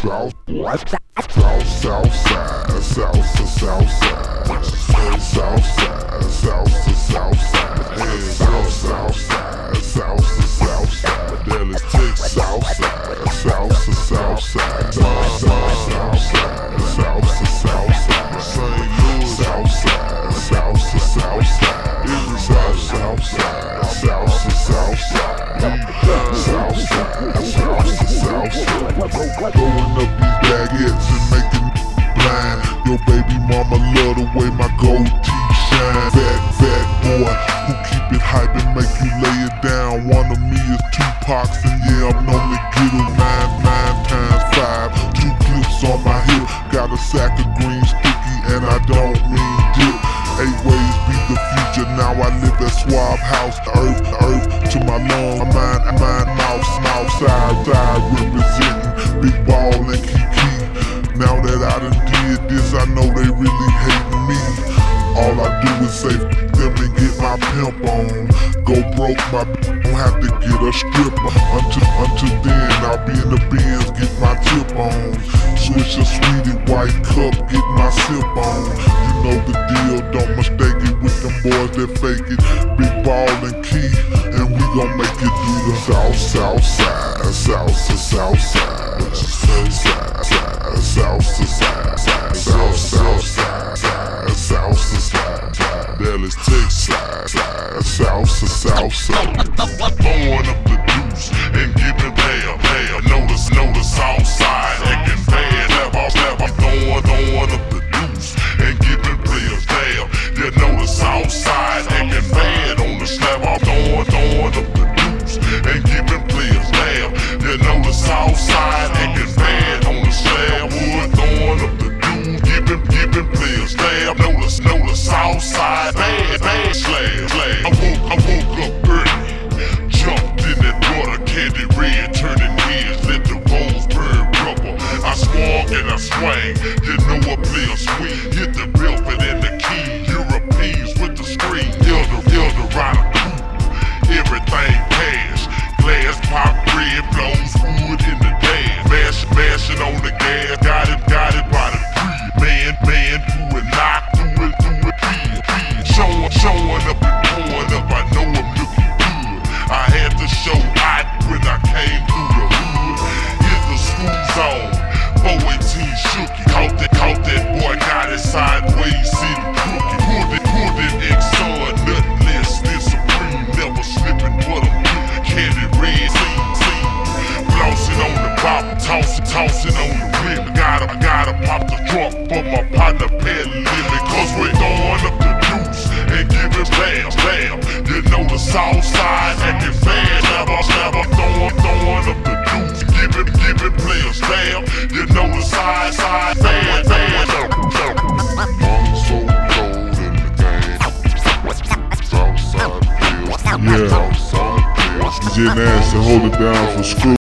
South, South, South side, South South side, South side, South South side, South, South side, South South side, Dallas, Texas, South side, South South side, South, South, South throwing up these baguettes and making blind. Your baby mama love the way my gold teeth shine. Fat, fat boy who keep it hype and make you lay it down. One of me is Tupac's and yeah, I'm known to get a nine, nine times five. Two clips on my hip, got a sack of green sticky and I don't mean dip. Eight ways be the future, now I live at Swab House. Earth, earth to my lungs, mind, mind, mouth, mouth, side, side, really hate me. All I do is say f- them and get my pimp on. Go broke, my don't have to get a stripper. Until until then, I'll be in the bins, get my tip on. Switch a sweetie white cup, get my sip on. You know the deal, don't mistake it with them boys that fake it. Big ball and key, and we gon' make it do the south, south side, south south side, side. Dallas, Texas, side, side, south to south side. Throwing up the deuce and giving and I swang, you know play a swing. Hit the velvet and the key, Europeans with the screen. Rider crew, everything cash. Glass pop, south side acting fast. Never, never throwing, throwing up the deuce. Giving, giving players bam. You know the side, side, bad, bad. I'm so cold in the game. South side pills, Yeah. Pills. DJ Nasty hold it down for screw.